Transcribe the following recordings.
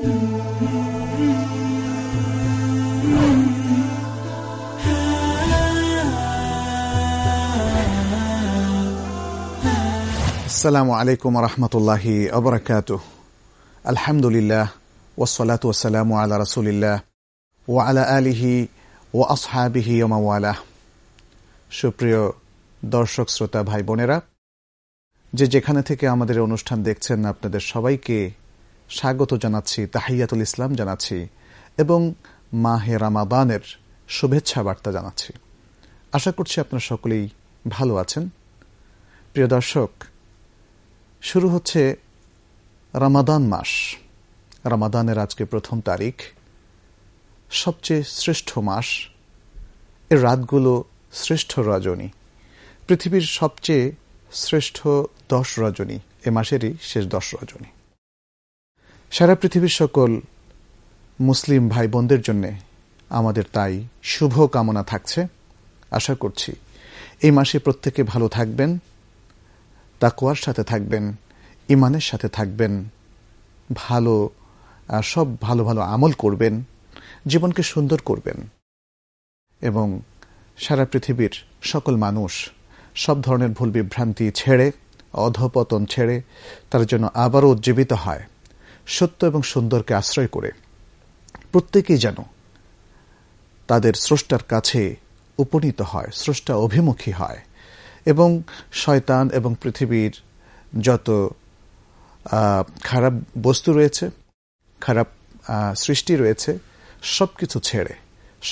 আসসালামু আলাইকুম রহমতুল্লাহি অবরাকাত আলহামদুলিল্লাহ ওসলাত ওসালামু আলা রসুলিল্লাহ ও আলা আলিহি ও আসহাবিহি ওমাওয়ালা সুপ্রিয় দর্শক শ্রোতা ভাই বোনেরা যে যেখানে থেকে আমাদের অনুষ্ঠান দেখছেন আপনাদের সবাইকে স্বাগত জানাচ্ছি, তাহিয়াতুল ইসলাম জানাচ্ছি এবং মাহে রামাদানের শুভেচ্ছা বার্তা জানাচ্ছি। আশা করছি আপনারা সকলেই ভালো আছেন। প্রিয় দর্শক, শুরু হচ্ছে রামাদান মাস। রামাদানের আজকে প্রথম তারিখ। সবচেয়ে শ্রেষ্ঠ মাস। এর রাতগুলো শ্রেষ্ঠ রজনী। পৃথিবীর সবচেয়ে শ্রেষ্ঠ দশ রজনী। এ মাসেরই শেষ দশ রজনী। সারা পৃথিবীর সকল মুসলিম ভাই বোনদের জন্য আমাদের তাই শুভ কামনা থাকছে। আশা করছি এই মাসে প্রত্যেকে ভালো থাকবেন তাকুয়ার সাথে থাকবেন ইমানের সাথে থাকবেন, ভালো সব ভালো ভালো আমল করবেন, জীবনকে সুন্দর করবেন এবং সারা পৃথিবীর সকল মানুষ সব ধরনের ভুল বিভ্রান্তি ছেড়ে, অধপতন ছেড়ে তার জন্য আবারও উজ্জীবিত হয়। সত্য এবং সুন্দরকে আশ্রয় করে। প্রত্যেকেই যেন তাদের স্রষ্টার কাছে উপনীত হয়, স্রষ্টা অভিমুখী হয় এবং শয়তান এবং পৃথিবীর যত খারাপ বস্তু রয়েছে, খারাপ সৃষ্টি রয়েছে সব কিছু ছেড়ে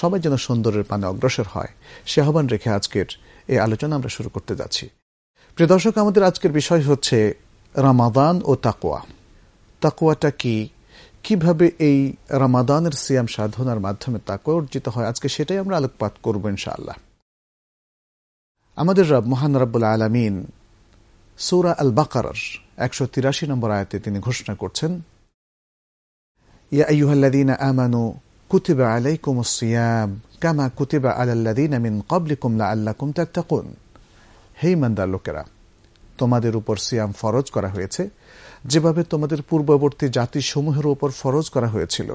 সবাই যেন সুন্দরের পানে অগ্রসর হয়, সে আহ্বান রেখে আজকের এই আলোচনা আমরা শুরু করতে যাচ্ছি। প্রিয় দর্শক, আমাদের আজকের বিষয় হচ্ছে রামাদান ও তাকোয়া তাকোয়াটা কি? কীভাবে এই রামাদানের সিয়াম সাধনার মাধ্যমে তাকোয়া অর্জিত হয়? আজকে সেটাই আমরা আলোকপাত করব ইনশাআল্লাহ। আমাদের রব মহান রব্বুল আলমিন সৌরা আল বাকার একশো তিরাশি নম্বর আয়াতে তিনি ঘোষণা করছেন, ইয়া আমানু কুতিবা সিয়াম কামা কুতিবা হে ইমানদার লোকেরা তোমাদের উপর সিয়াম ফরজ করা হয়েছে, যেভাবে তোমাদের পূর্ববর্তী জাতিসমূহের উপর ফরজ করা হয়েছিল,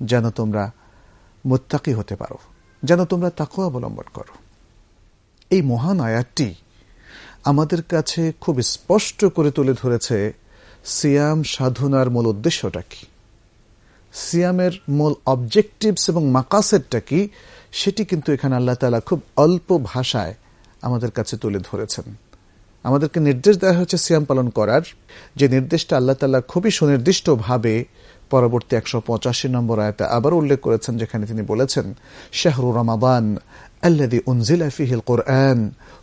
যেন তোমরা মোত্তাকি হতে পারো, যেন তোমরা তাকও অবলম্বন করো। এই মহান আয়াতটি আমাদের কাছে খুব স্পষ্ট করে তুলে ধরেছে সিয়াম সাধনার মূল উদ্দেশ্যটা কি। সিয়ামের মূল অবজেক্টিভস এবং মাকাসেরটা কি, সেটি কিন্তু এখানে আল্লাহ তালা খুব অল্প ভাষায় আমাদের কাছে তুলে ধরেছেন। আমাদেরকে নির্দেশ দেওয়া হয়েছে সিয়াম পালন করার। যে নির্দেশটা আল্লাহ তাল্লাহ খুবই সুনির্দিষ্টভাবে পরবর্তী একশো পঁচাশি নম্বর আয়তে আবার উল্লেখ করেছেন, যেখানে তিনি বলেছেন, শাহরু রমাবান আল্লাদি উনজিল আফিহিল কোরআন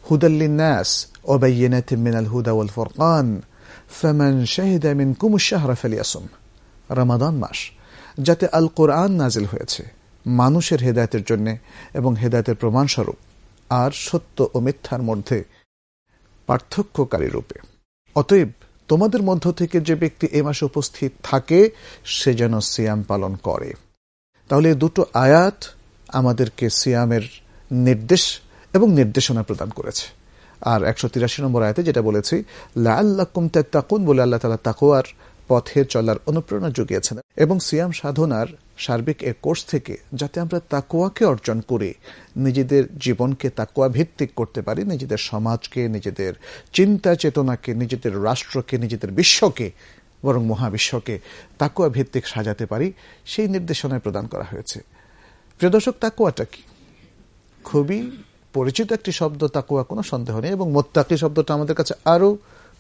হুদাল্লিনাস ওবাইনাত মিনাল হুদা ওয়াল ফোরকান ফেমান শাহিদা মিন কুমুস শাহরা রমাদান মাস, যাতে আল কোরআন নাজিল হয়েছে, মানুষের হেদায়তের জন্য এবং হেদায়তের প্রমাণস্বরূপ। আর সত্য ও মিথ্যার মধ্যে পার্থক্যকারী রূপে। অতএব তোমাদের মধ্য থেকে যে ব্যক্তি এ মাসে উপস্থিত থাকে, সে যেন সিয়াম পালন করে। তাহলে দুটো আয়াত আমাদেরকে সিয়ামের নির্দেশ এবং নির্দেশনা প্রদান করেছে। আর একশো তিরাশি নম্বর আয়তে যেটা বলেছি লাল্লাকুম তাকুন বলে আল্লাহ তালা তাকুয়ার পথে চলার অনুপ্রেরণা জুগিয়েছেন এবং সিয়াম সাধনার সার্বিক এ কোর্স থেকে যাতে আমরা তাকুয়াকে অর্জন করে। নিজেদের জীবনকে তাকুয়া ভিত্তিক করতে পারি, নিজেদের সমাজকে, নিজেদের চিন্তা চেতনাকে, নিজেদের রাষ্ট্রকে, নিজেদের বিশ্বকে, বরং মহাবিশ্বকে তাকুয়া ভিত্তিক সাজাতে পারি, সেই নির্দেশনায় প্রদান করা হয়েছে। প্রিয় দর্শক তাকুয়াটা কি? খুবই পরিচিত একটি শব্দ তাকুয়া কোনো সন্দেহ নেই, এবং মোত্তাকি শব্দটা আমাদের কাছে আরও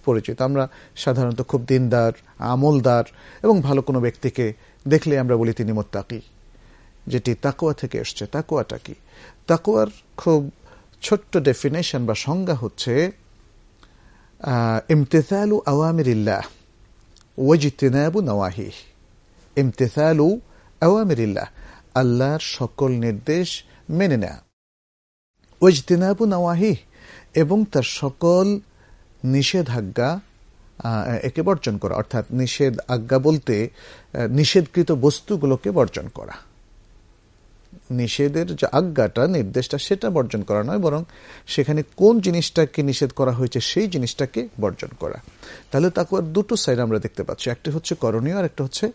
পরিচিত। আমরা সাধারণত খুব দিনদার, আমলদার এবং ভালো কোনো ব্যক্তিকে দেখলে আমরা বলি তিনি মোত্তাকি, যেটি তাকুয়া থেকে এসছে। তাকুয়াটা কি? তাকুয়ার খুব ছোট্ট ডেফিনেশন বা সংজ্ঞা হচ্ছে ইমতেসালু আওয়ামিরিল্লাহ, ওয়াজিতিনাবু নওয়াহি ইমতেসালু আওয়ামিরিল্লাহ, আল্লাহর সকল নির্দেশ মেনে নেয়া। ওয়াজতিনাবু নওয়াহি এবং তার সকল নিষেধাজ্ঞা একে বর্জন করা। অর্থাৎ নিষেধ আজ্ঞা বলতে নিষেধকৃত বস্তুগুলোকে বর্জন করা। নিষেধের যে আজ্ঞাটা, নির্দেশটা, সেটা বর্জন করা নয়, বরং সেখানে কোন জিনিসটাকে নিষেধ করা হয়েছে, সেই জিনিসটাকে বর্জন করা। তাহলে তাকে আর দুটো সাইড আমরা দেখতে পাচ্ছি। একটি হচ্ছে করণীয়, আর একটা হচ্ছে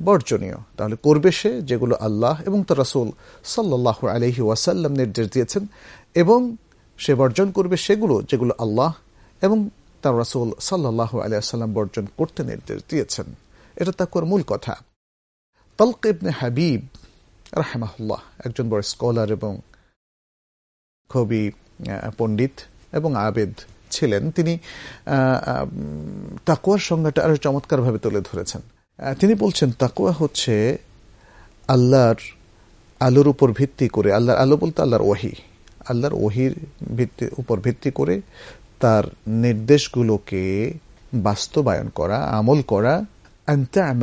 বর্জনীয়। তাহলে করবে সে যেগুলো আল্লাহ এবং তার রাসুল সাল্লাহ আলহি ওয়াসাল্লাম নির্দেশ দিয়েছেন, এবং সে বর্জন করবে সেগুলো যেগুলো আল্লাহ এবং তার রাসুল সাল্লাহ আলিয়াল্লাম বর্জন করতে নির্দেশ দিয়েছেন। এটা তাকুয়ার মূল কথা। তলক ইবনে হাবিব, রাহেমাহুল্লাহ, একজন বড় স্কলার এবং খুবই পণ্ডিত এবং আবেদ ছিলেন। তিনি তাকুয়ার সংজ্ঞাটা আরও চমৎকারভাবে তুলে ধরেছেন। তিনি বলছেন, তাকুয়া হচ্ছে আল্লাহর আলোর উপর ভিত্তি করে, আল্লাহর আলো বলতে আল্লাহর ওহি আল্লাহর ওহির ভিত্তি, উপর ভিত্তি করে তার নির্দেশগুলোকে বাস্তবায়ন করা, আমল করা তার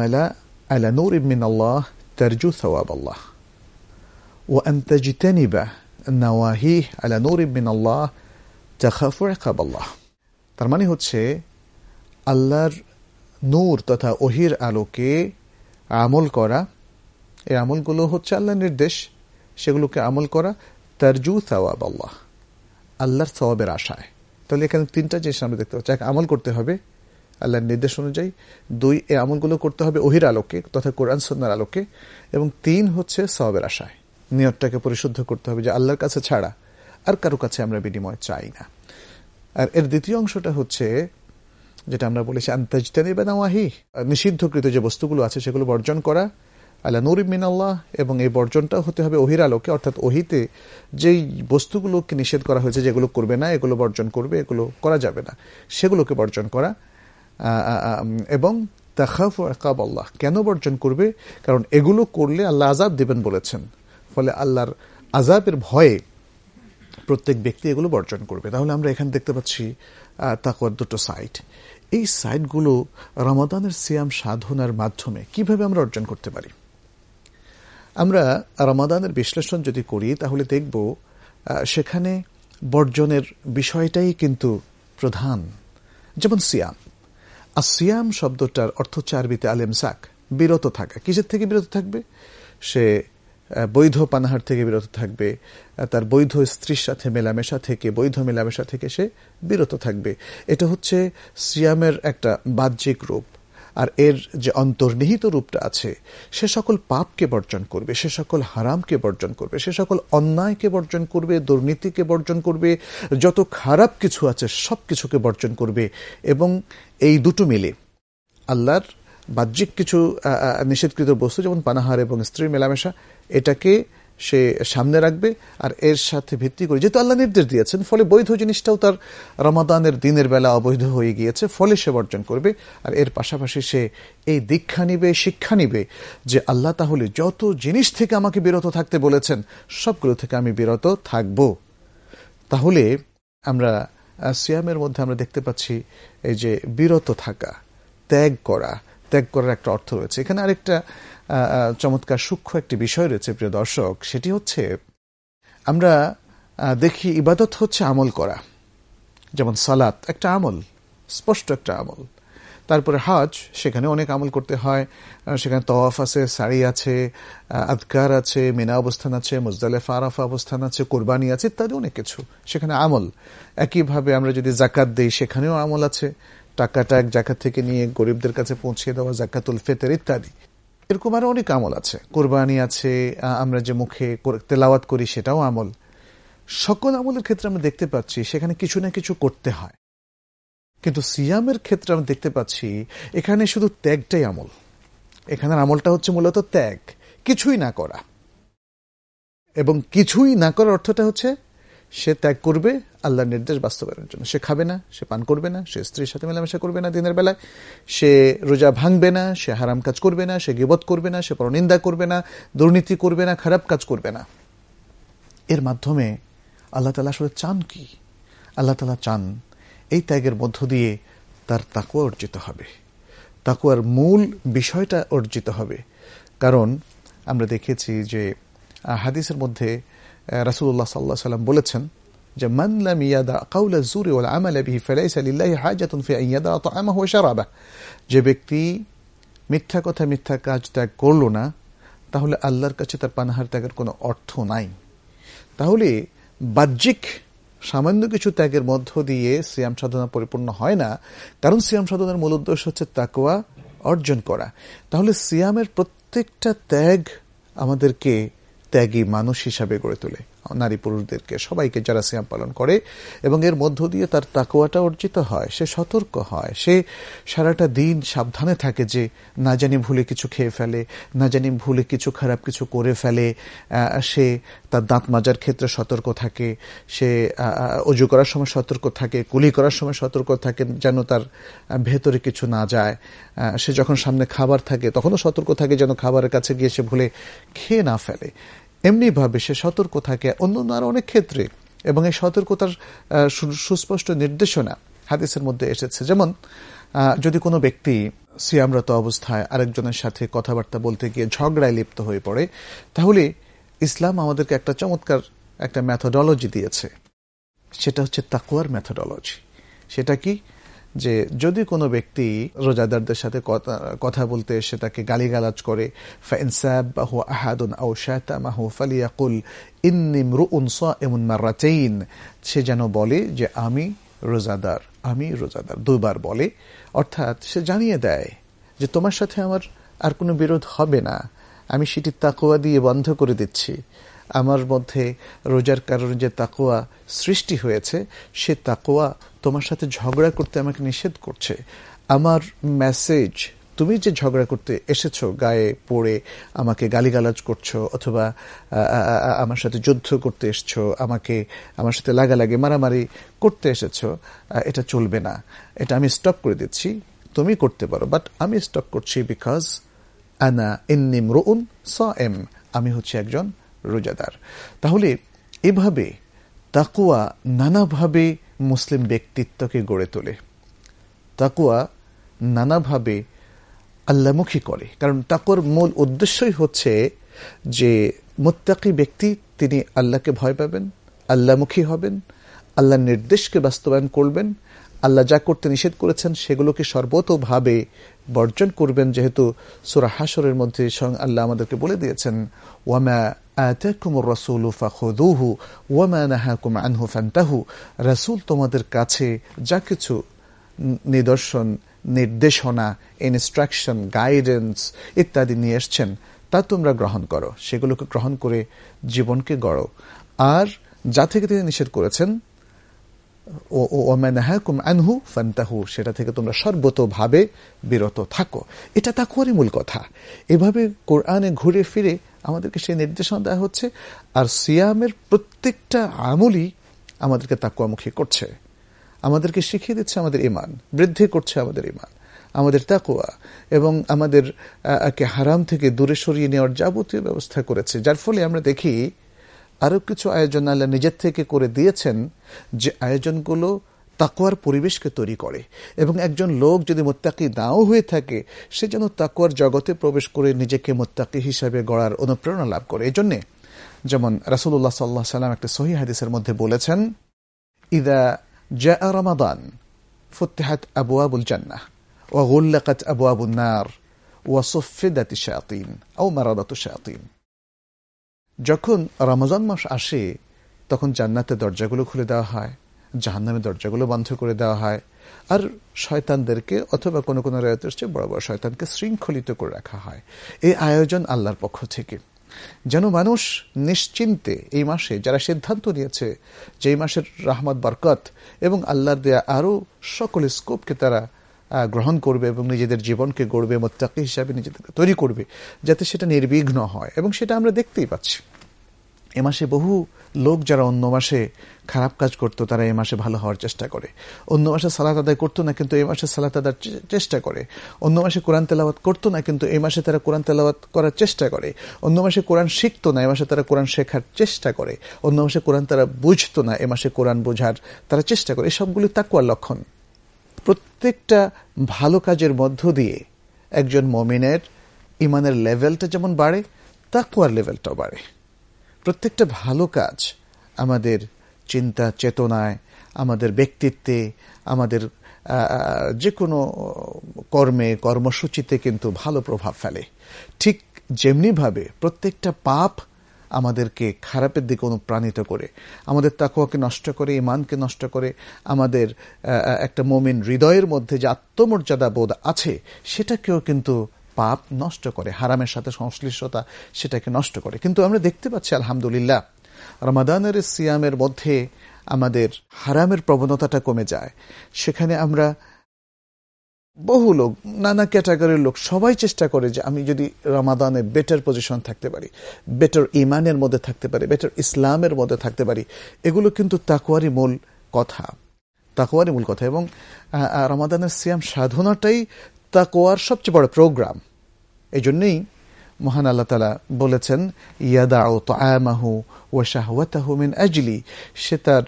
মানে হচ্ছে, আল্লাহর নূর তথা ওহির আলোকে আমল করা, এই আমলগুলো হচ্ছে আল্লাহর নির্দেশ, সেগুলোকে আমল করা তারজু সওয়াব আল্লাহ, আল্লাহর সওয়াবের আশায়। তাহলে এখানে তিনটা জিনিস আমরা দেখতে পাচ্ছি। এক, আমল করতে হবে, আল্লাহর নির্দেশ অনুযায়ী। দুই, এই আমলগুলো করতে হবে ওহির আলোকে তথা কোরআন সন্ন্যার আলোকে। এবং তিন হচ্ছে সবের আশায়। নিয়তটাকে পরিশুদ্ধ করতে হবে যে আল্লাহর কাছে ছাড়া আর কারও কাছে আমরা বিনিময় চাই না। আর এর দ্বিতীয় অংশটা হচ্ছে যেটা আমরা বলেছি আন্তাজতানি বা নিষিদ্ধকৃত যে বস্তুগুলো আছে সেগুলো বর্জন করা। আল্লাহ নুরিম মিনাল্লাহ এবং এই বর্জনটা হতে হবে ওহির আলোকে, অর্থাৎ ওহিতে যেই বস্তুগুলোকে নিষেধ করা হয়েছে, যেগুলো করবে না, এগুলো বর্জন করবে, এগুলো করা যাবে না। সেগুলোকে বর্জন করা এবং তাখাফ আকাব আল্লাহ। কেন বর্জন করবে? কারণ এগুলো করলে আল্লাহ আজাব দেবেন বলেছেন। ফলে আল্লাহর আজাবের ভয়ে প্রত্যেক ব্যক্তি এগুলো বর্জন করবে। তাহলে আমরা এখানে দেখতে পাচ্ছি তাকওয়ার দুটো সাইট। এই সাইটগুলো রমাদানের সিয়াম সাধনার মাধ্যমে কীভাবে আমরা অর্জন করতে পারি? আমরা রমাদানের বিশ্লেষণ যদি করি, তাহলে দেখব সেখানে বর্জনের বিষয়টাই কিন্তু প্রধান। যেমন সিয়াম। আর সিয়াম শব্দটার অর্থ চারবিতে আলেম সাক বিরত থাকা। কিসের থেকে বিরত থাকবে? সে বৈধ পানাহার থেকে বিরত থাকবে তার বৈধ স্ত্রীর সাথে মেলামেশা থেকে, বৈধ মেলামেশা থেকে সে বিরত থাকবে। এটা হচ্ছে সিয়ামের একটা বাহ্যিক রূপ। আর এর যে অন্তর্নিহিত রূপটা আছে, সে সকল পাপকে বর্জন করবে, সে সকল হারামকে বর্জন করবে, সে সকল অন্যায়কে বর্জন করবে, দুর্নীতিকে বর্জন করবে, যত খারাপ কিছু আছে সব কিছুকে বর্জন করবে এবং এই দুটো মিলে আল্লাহর বাহ্যিক কিছু নিষেধকৃত বস্তু যেমন পানাহার এবং স্ত্রীর মেলামেশা, এটাকে সে সামনে রাখবে আর এর সাথে ভিত্তি করে, যেহেতু আল্লাহ নির্দেশ দিয়েছেন, ফলে বৈধ জিনিসটাও তার রমাদানের দিনের বেলা অবৈধ হয়ে গিয়েছে, ফলে সে বর্জন করবে আর এর পাশাপাশি সে এই দীক্ষা নিবে, শিক্ষা নিবে যে আল্লাহ তাহলে যত জিনিস থেকে আমাকে বিরত থাকতে বলেছেন, সবগুলো থেকে আমি বিরত থাকব। তাহলে আমরা সিয়ামের মধ্যে আমরা দেখতে পাচ্ছি এই যে বিরত থাকা, ত্যাগ করা ত্যাগ করার একটা অর্থ রয়েছে। এখানে আরেকটা চমৎকার সূক্ষ্ম একটি বিষয় রয়েছে, প্রিয় দর্শক। সেটি হচ্ছে, আমরা দেখি ইবাদত হচ্ছে আমল করা। যেমন সালাত, একটা আমল, স্পষ্ট একটা আমল। তারপরে হজ, সেখানে অনেক আমল করতে হয়। সেখানে তওয়াফ আছে সাড়ি আছে আদকার আছে, মিনা অবস্থান আছে, মুজদালেফা, আরাফা অবস্থান আছে, কোরবানি আছে, ইত্যাদি অনেক কিছু। সেখানে আমল। একইভাবে আমরা যদি জাকাত দিই, সেখানেও আমল আছে। টাকাটা এক জাকাত থেকে নিয়ে গরিবদের কাছে পৌঁছে দেওয়া, জাকাতুল ফেতের ইত্যাদি। এরকম আরও অনেক আমল আছে। কোরবানি আছে আমরা যে মুখে তেলাওয়াত করি সেটাও আমল। সকল আমলের ক্ষেত্রে আমরা দেখতে পাচ্ছি সেখানে কিছু না কিছু করতে হয়। কিন্তু সিয়ামের ক্ষেত্রে আমরা দেখতে পাচ্ছি এখানে শুধু ত্যাগটাই আমল। এখানের আমলটা হচ্ছে মূলত ত্যাগ, কিছুই না করা। এবং কিছুই না করার অর্থটা হচ্ছে সে ত্যাগ করবে আল্লাহর নির্দেশ বাস্তবায়নের জন্য। সে খাবে না, সে পান করবে না, সে স্ত্রীর সাথে মেলামেশা করবে না দিনের বেলায়, সে রোজা ভাঙবে না, সে হারাম কাজ করবে না, সে গিবত করবে না, সে পরনিন্দা করবে না, দুর্নীতি করবে না, খারাপ কাজ করবে না। এর মাধ্যমে আল্লাহ তালা আসলে চান কি? আল্লাহ তালা চান এই ত্যাগের মধ্য দিয়ে তার তাকুয়া অর্জিত হবে। তাকুয়ার মূল বিষয়টা অর্জিত হবে। কারণ আমরা দেখেছি যে হাদিসের মধ্যে রাসুল্লাহ সাল্লাহ সাল্লাম বলেছেন যে মানলাম ইয়াদা কাউলা জুরি ওয়াল আমালা বিহি ফালাইসা লিল্লাহি হাজাতুন ফি ইয়াদা তাআমাহু ওয়া শারাবাহ। যে ব্যক্তি মিথ্যা কথা মিথ্যা কাজ ত্যাগ করল না, তাহলে আল্লাহর কাছে তার পানাহার ত্যাগের কোনো অর্থ নাই। তাহলে বাহ্যিক সামান্য কিছু ত্যাগের মধ্য দিয়ে সিয়াম সাধনা পরিপূর্ণ হয় না, কারণ সিয়াম সাধনার মূল উদ্দেশ্য হচ্ছে তাকুয়া অর্জন করা। তাহলে সিয়ামের প্রত্যেকটা ত্যাগ আমাদেরকে ত্যাগী মানুষ হিসাবে গড়ে তোলে। নারী পুরুষদেরকে, সবাইকে যারা সিয়াম পালন করে এবং এর মধ্য দিয়ে তার তাকুয়াটা অর্জিত হয়, সে সতর্ক হয়, সে সারাটা দিন সাবধানে থাকে যে না জানি ভুলে কিছু খেয়ে ফেলে, না জানি ভুলে কিছু খারাপ কিছু করে ফেলে সে তার দাঁত মাজার ক্ষেত্রে সতর্ক থাকে, সে অজু করার সময় সতর্ক থাকে, কুলি করার সময় সতর্ক থাকে যেন তার ভেতরে কিছু না যায় সে যখন সামনে খাবার থাকে তখনও সতর্ক থাকে যেন খাবারের কাছে গিয়ে সে ভুলে খেয়ে না ফেলে। এমনিভাবে সে সতর্ক থাকে। অন্য আরও অনেক ক্ষেত্রে। এবং এই সতর্কতার সুস্পষ্ট নির্দেশনা হাদিসের মধ্যে এসেছে। যেমন যদি কোনো ব্যক্তি সিয়ামরত অবস্থায় আরেকজনের সাথে কথাবার্তা বলতে গিয়ে ঝগড়ায় লিপ্ত হয়ে পড়ে, তাহলে ইসলাম আমাদেরকে একটা চমৎকার একটা ম্যাথোডলজি দিয়েছে। সেটা হচ্ছে তাকুয়ার ম্যাথোডলজি সেটা কি? যে যদি কোনো ব্যক্তি রোজাদারদের সাথে কথা বলতে এসে তাকে গালিগালাজ করে সে যেন বলে যে, আমি রোজাদার আমি রোজাদার। দুবার বলে। অর্থাৎ সে জানিয়ে দেয় যে, তোমার সাথে আমার আর কোনো বিরোধ হবে না। আমি সেটি তাকুয়া দিয়ে বন্ধ করে দিচ্ছি। আমার মধ্যে রোজার কারণে যে তাকুয়া সৃষ্টি হয়েছে, সে তাকুয়া তোমার সাথে ঝগড়া করতে আমাকে নিষেধ করছে। আমার মেসেজ তুমি যে ঝগড়া করতে এসেছ, গায়ে পড়ে আমাকে গালিগালাজ করছ, অথবা আমার সাথে যুদ্ধ করতে এসছো, আমাকে, আমার সাথে লাগালাগি, মারামারি করতে এসেছ এটা চলবে না। এটা আমি স্টপ করে দিচ্ছি, তুমি করতে পারো বাট আমি স্টপ করছি বিকজ আনা ইন্নিম রুন স এম আমি হচ্ছে একজন রোজাদার। তাহলে এভাবে তাকুয়া নানাভাবে মুসলিম ব্যক্তিত্বকে গড়ে তোলে। তাকুয়া নানাভাবে আল্লামুখী করে। কারণ তাকুয়ার মূল উদ্দেশ্যই হচ্ছে যে মোত্তাকি ব্যক্তি, তিনি আল্লাহকে ভয় পাবেন, আল্লামুখী হবেন, আল্লাহর নির্দেশকে বাস্তবায়ন করবেন আল্লাহ যা করতে নিষেধ করেছেন সেগুলোকে সর্বতভাবে বর্জন করবেন, যেহেতু সুরা হাসরের মধ্যে আল্লাহ আমাদেরকে বলে দিয়েছেন, ওয়ামা আতাকুমুর রসুল ফাখুদুহু ওয়ামা নাহাকুম আনহু ফান্তাহু। রাসূল তোমাদের কাছে যা কিছু নিদর্শন, নির্দেশনা ইনস্ট্রাকশন গাইডেন্স ইত্যাদি নিয়ে এসছেন, তা তোমরা গ্রহণ করো। সেগুলোকে গ্রহণ করে জীবনকে গড়ো। আর যা থেকে তিনি নিষেধ করেছেন আনহু ফান্তাহু, সেটা থেকে তোমরা সর্বতভাবে বিরত থাকো। এটা তাকুয়ারই মূল কথা। এভাবে কোরআনে ঘুরে ফিরে আমাদেরকে সেই নির্দেশনা দেওয়া হচ্ছে, আর সিয়ামের প্রত্যেকটা আমলই আমাদেরকে তাকুয়ামুখী করছে। আমাদেরকে শিখিয়ে দিচ্ছে আমাদের ইমান বৃদ্ধি করছে আমাদের ইমান আমাদের তাকুয়া এবং আমাদের হারাম থেকে দূরে সরিয়ে নেওয়ার যাবতীয় ব্যবস্থা করেছে। যার ফলে আমরা দেখি আরও কিছু আয়োজন আল্লাহ নিজের থেকে করে দিয়েছেন যে আয়োজনগুলো তাকুয়ার পরিবেশকে তৈরি করে। এবং একজন লোক যদি মোত্তাকি নাও হয়ে থাকে, সে যেন তাকুয়ার জগতে প্রবেশ করে নিজেকে মোত্তাকি হিসাবে গড়ার অনুপ্রেরণা লাভ করে। এই জন্যে যেমন রাসুল্লাহ সাল্লাহ সাল্লাম একটি সহি হাদিসের মধ্যে বলেছেন, ইদা জা রমাদান ফুত্তেহাত আবু আবুল জান্না ওয়া গুল্লাকাত আবু আবুল নার ওয়া ওয়াসফিদাত শায়াতিন ও মারাদাত শায়াতিন। যখন রমজান মাস আসে, তখন জান্নাতের দরজাগুলো খুলে দেওয়া হয় জাহান্নামের দরজাগুলো বন্ধ করে দেওয়া হয়, আর শয়তানদেরকে অথবা কোনো কোনো রায়তের চেয়ে বড় বড় শয়তানকে শৃঙ্খলিত করে রাখা হয়। এই আয়োজন আল্লাহর পক্ষ থেকে। যেন মানুষ নিশ্চিন্তে এই মাসে যারা সিদ্ধান্ত নিয়েছে যে এই মাসের রাহমত, বরকত এবং আল্লাহর দেয়া আরও সকল স্কোপকে তারা গ্রহণ করবে এবং নিজেদের জীবনকে গড়বে, মোত্তাকি হিসাবে নিজেদেরকে তৈরি করবে, যাতে সেটা নির্বিঘ্ন হয়। এবং সেটা আমরা দেখতেই পাচ্ছি। এ মাসে বহু লোক যারা অন্য মাসে খারাপ কাজ করত, তারা এ মাসে ভালো হওয়ার চেষ্টা করে। অন্য মাসে সালাত আদায় করতো না, কিন্তু এ মাসে সালাত আদার চেষ্টা করে। অন্য মাসে কোরআন তেলাওয়াত করতো না, কিন্তু এ মাসে তারা কোরআন তেলাওয়াত করার চেষ্টা করে। অন্য মাসে কোরআন শিখতো না, এ মাসে তারা কোরআন শেখার চেষ্টা করে। অন্য মাসে কোরআন তারা বুঝতো না, এ মাসে কোরআন বোঝার তারা চেষ্টা করে। এসবগুলি তাকুয়ার লক্ষণ। প্রত্যেকটা ভালো কাজের মধ্য দিয়ে একজন মমিনের ইমানের লেভেলটা যেমন বাড়ে, তাকুয়ার লেভেলটাও বাড়ে। প্রত্যেকটা ভালো কাজ আমাদের চিন্তা, চেতনায়, আমাদের ব্যক্তিত্বে, আমাদের যে কোনো কর্মে, কর্মসূচিতে কিন্তু ভালো প্রভাব ফেলে। ঠিক যেমনিভাবে প্রত্যেকটা পাপ আমাদেরকে খারাপের দিকে অনুপ্রাণিত করে, আমাদের তাকুয়াকে নষ্ট করে ইমানকে নষ্ট করে, আমাদের একটা মোমিন হৃদয়ের মধ্যে যে আত্মমর্যাদা বোধ আছে, সেটাকেও কিন্তু পাপ নষ্ট করে, হারামের সাথে সংশ্লিষ্টতা সেটাকে নষ্ট করে। কিন্তু আমরা দেখতে পাচ্ছি, আলহামদুলিল্লাহ, রমাদানের সিয়ামের মধ্যে আমাদের হারামের প্রবণতাটা কমে যায়। সেখানে আমরা বহু লোক, নানা ক্যাটাগরির লোক সবাই চেষ্টা করে যে আমি যদি রমাদানে বেটার পজিশন থাকতে পারি বেটার ইমানের মধ্যে থাকতে পারি বেটার ইসলামের মধ্যে থাকতে পারি, এগুলো কিন্তু তাকুয়ারি মূল কথা। তাকুয়ারি মূল কথা এবং রমাদানের সিয়াম সাধনাটাই তাকুয়ার সবচেয়ে বড় প্রোগ্রাম এই জন্যেই মহান আল্লাহ তালা বলেছেন ইয়াদা ও তো আয়ামাহু ও শাহওয়াতাহু মিন আজলি। সে তার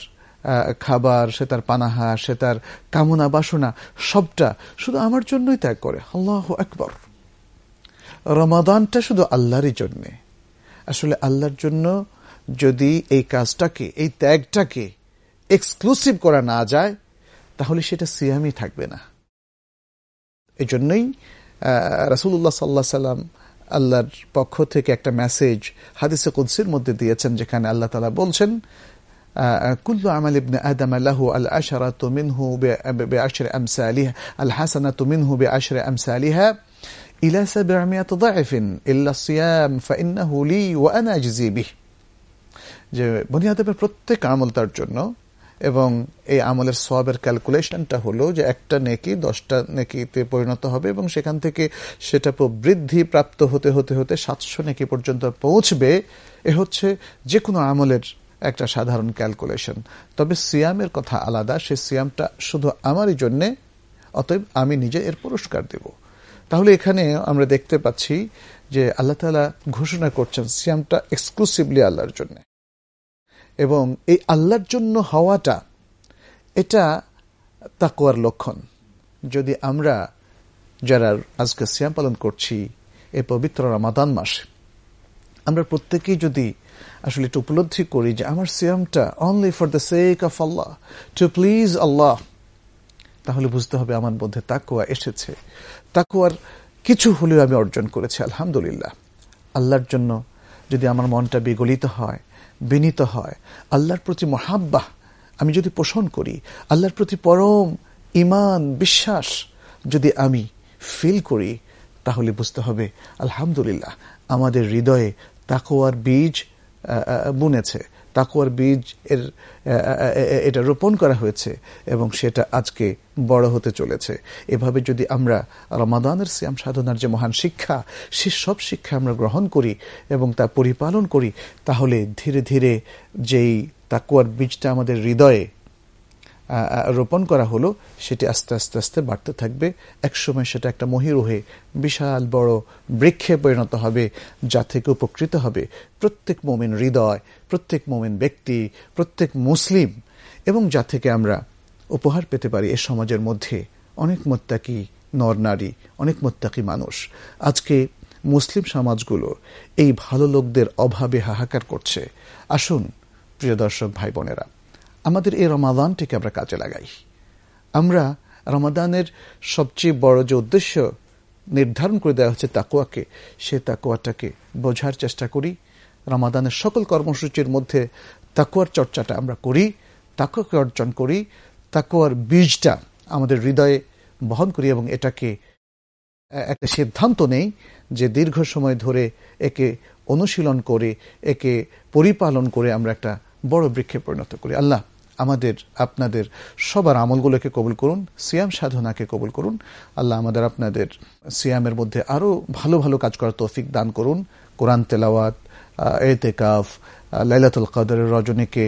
খাবার, সে তার পানাহা, সে তার কামনা, বাসনা, সবটা শুধু আমার জন্যই ত্যাগ করে। আল্লাহ একবার রমাদানটা শুধু আল্লাহরই জন্যে। আসলে আল্লাহর জন্য যদি এই কাজটাকে, এই ত্যাগটাকে এক্সক্লুসিভ করা না যায়, তাহলে সেটা সিয়ামই থাকবে না। এই জন্যই রাসুল্লাহ সাল্লাহ সাল্লাম আল্লাহর পক্ষ থেকে একটা মেসেজ হাদিসে কুদ্সির মধ্যে দিয়েছেন, যেখানে আল্লাহ তালা বলছেন كل عمل ابن آدم له العشرة منه بعشر أمثالها الحسنة منه بعشر أمثالها إلى سبعمائة ضعف إلا الصيام فإنه لي وأنا أجزي به যে বনি আদমের প্রত্যেক আমল তার জন্য এবং এই আমলের সবের ক্যালকুলেশনটা হলো যে একটা নেকি দশটা নেকিতে পরিণত হবে এবং সেখান থেকে সেটা বৃদ্ধি প্রাপ্ত হতে হতে হতে সাতশো নেকি পর্যন্ত পৌঁছবে এ হচ্ছে যে কোনো আমলের একটা সাধারণ ক্যালকুলেশন তবে সিয়ামের কথা আলাদা, সে সিয়ামটা শুধু আমারই জন্যে, অতএব আমি নিজে এর পুরস্কার দেব। তাহলে এখানে আমরা দেখতে পাচ্ছি যে আল্লাহ তালা ঘোষণা করছেন সিয়ামটা এক্সক্লুসিভলি আল্লাহর জন্য। এবং এই আল্লাহর জন্য হওয়াটা, এটা তাকুয়ার লক্ষণ। যদি আমরা যারা আজকে সিয়াম পালন করছি, এই পবিত্র রামাদান মাসে, আমরা প্রত্যেকেই যদি আসলে একটু উপলব্ধি করি যে আমার সিয়ামটা only for the sake of Allah to please Allah তাহলে বুঝতে হবে আমার মধ্যে তাকুয়া এসেছে। তাকুয়ার কিছু হলেও আমি অর্জন করেছি, আলহামদুলিল্লাহ। আল্লাহর জন্য যদি আমার মনটা বিগলিত হয়, বিনীত হয়, আল্লাহর প্রতি মহাব্বাহ আমি যদি পোষণ করি, আল্লাহর প্রতি পরম ইমান বিশ্বাস যদি আমি ফিল করি, তাহলে বুঝতে হবে, আলহামদুলিল্লাহ, আমাদের হৃদয়ে তাকোয়ার বীজ বুনেছে। তাকুয়ার বীজ এর এটা রোপণ করা হয়েছে এবং সেটা আজকে বড় হতে চলেছে। এভাবে যদি আমরা রমাদানের শ্যাম সাধনার যে মহান শিক্ষা, সে সব শিক্ষা আমরা গ্রহণ করি এবং তা পরিপালন করি, তাহলে ধীরে ধীরে যেই তাকুয়ার বীজটা আমাদের হৃদয়ে রোপণ করা হলো, সেটি আস্তে আস্তে আস্তে বাড়তে থাকবে। একসময় সেটা একটা মহিরোহে বিশাল বড় বৃক্ষে পরিণত হবে, যা থেকে উপকৃত হবে প্রত্যেক মোমিন হৃদয়, প্রত্যেক মোমিন ব্যক্তি, প্রত্যেক মুসলিম, এবং যা থেকে আমরা উপহার পেতে পারি এ সমাজের মধ্যে। অনেক মোত্তাকি নর নারী, অনেক মোত্তাকি মানুষ। আজকে মুসলিম সমাজগুলো এই ভালো লোকদের অভাবে হাহাকার করছে। আসুন, প্রিয় দর্শক ভাই বোনেরা আমাদের এই রমাদানটিকে আমরা কাজে লাগাই। আমরা রমাদানের সবচেয়ে বড় যে উদ্দেশ্য নির্ধারণ করে দেওয়া হচ্ছে তাকুয়াকে সে তাকুয়াটাকে বোঝার চেষ্টা করি। রমাদানের সকল কর্মসূচির মধ্যে তাকুয়ার চর্চাটা আমরা করি তাকুয়াকে অর্জন করি তাকুয়ার বীজটা আমাদের হৃদয়ে বহন করি এবং এটাকে একটা সিদ্ধান্ত নেই যে দীর্ঘ সময় ধরে একে অনুশীলন করে, একে পরিপালন করে আমরা একটা বড় বৃক্ষে পরিণত করি। আল্লাহ আমাদের, আপনাদের সবার আমলগুলোকে কবুল করুন, সিয়াম সাধনাকে কবুল করুন। আল্লাহ আমাদের আপনাদের সিয়ামের মধ্যে আরও ভালো ভালো কাজ করার তৌফিক দান করুন। কোরআন তেলাওয়াত এতেকাফ লাইলাতুল কাদরের রজনীকে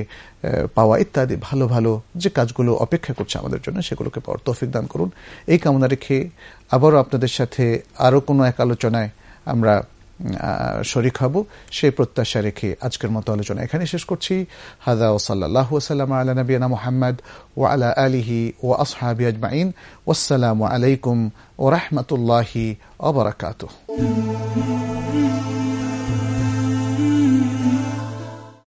পাওয়া ইত্যাদি ভালো ভালো যে কাজগুলো অপেক্ষা করছে আমাদের জন্য সেগুলোকে পাওয়ার তৌফিক দান করুন। এই কামনা রেখে আবারও আপনাদের সাথে আরও কোনো এক আলোচনায় আমরা শরিক হব, সেই প্রত্যাশা রেখে আজকের মতো আলোচনা এখানে শেষ করছি। হাদা ওসাল্লাহ ওসালাম আল্লাহ নবীনা মোহাম্মদ ও আলা আলিহি ও আসহাবি আজমাইন। ওসালামু আলাইকুম ও রহমতুল্লাহি ওবরাকাতুহ